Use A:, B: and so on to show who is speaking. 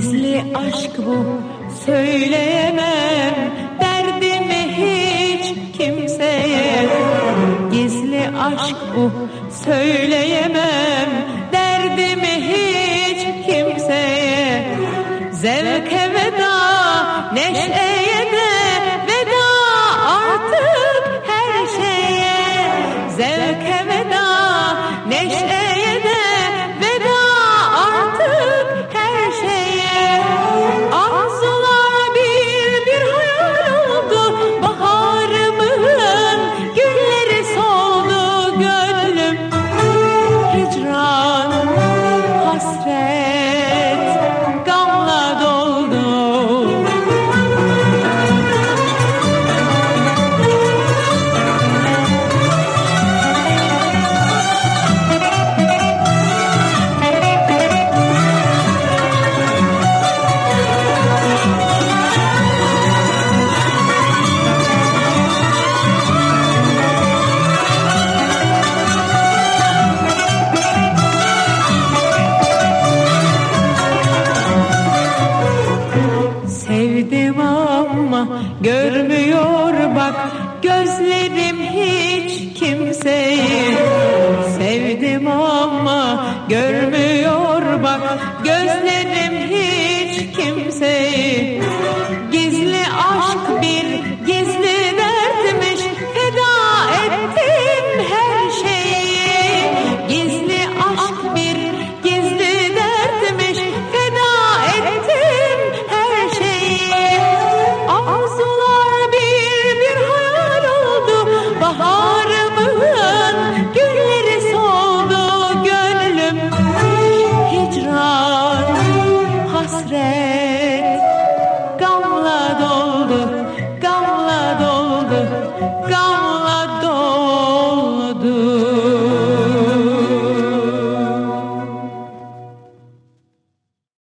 A: Gizli aşk bu söyleyemem. Derdimi hiç kimseye. Gizli aşk bu söyleyemem. Derdimi hiç kimseye. Zevke veda neşeye hasret görmüyor bak gözlerim hiç kimseyi. Sevdim ama görmüyor bak gözlerim hasret. Gamla doldu Gamla doldu Gamla